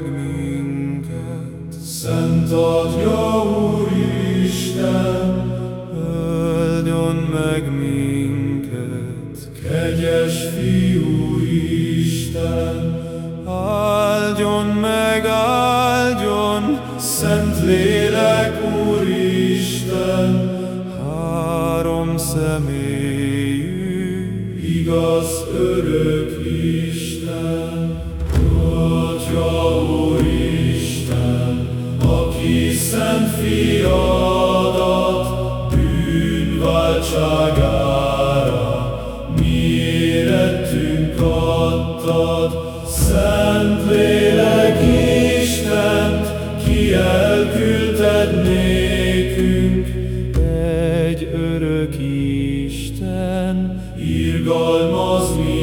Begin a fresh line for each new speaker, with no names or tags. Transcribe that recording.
meg minket.
Szent adja, Úristen,
Áldjon meg minket.
kegyes fiú Isten,
Áldjon meg, áldjon,
Szent lélek Úristen,
három személyű.
igaz örök Isten, szent fiadat bűnváltságára, mérettünk adtad, szent lélek Istent, ki elküldted nékünk, egy örök Isten, irgalmaz mi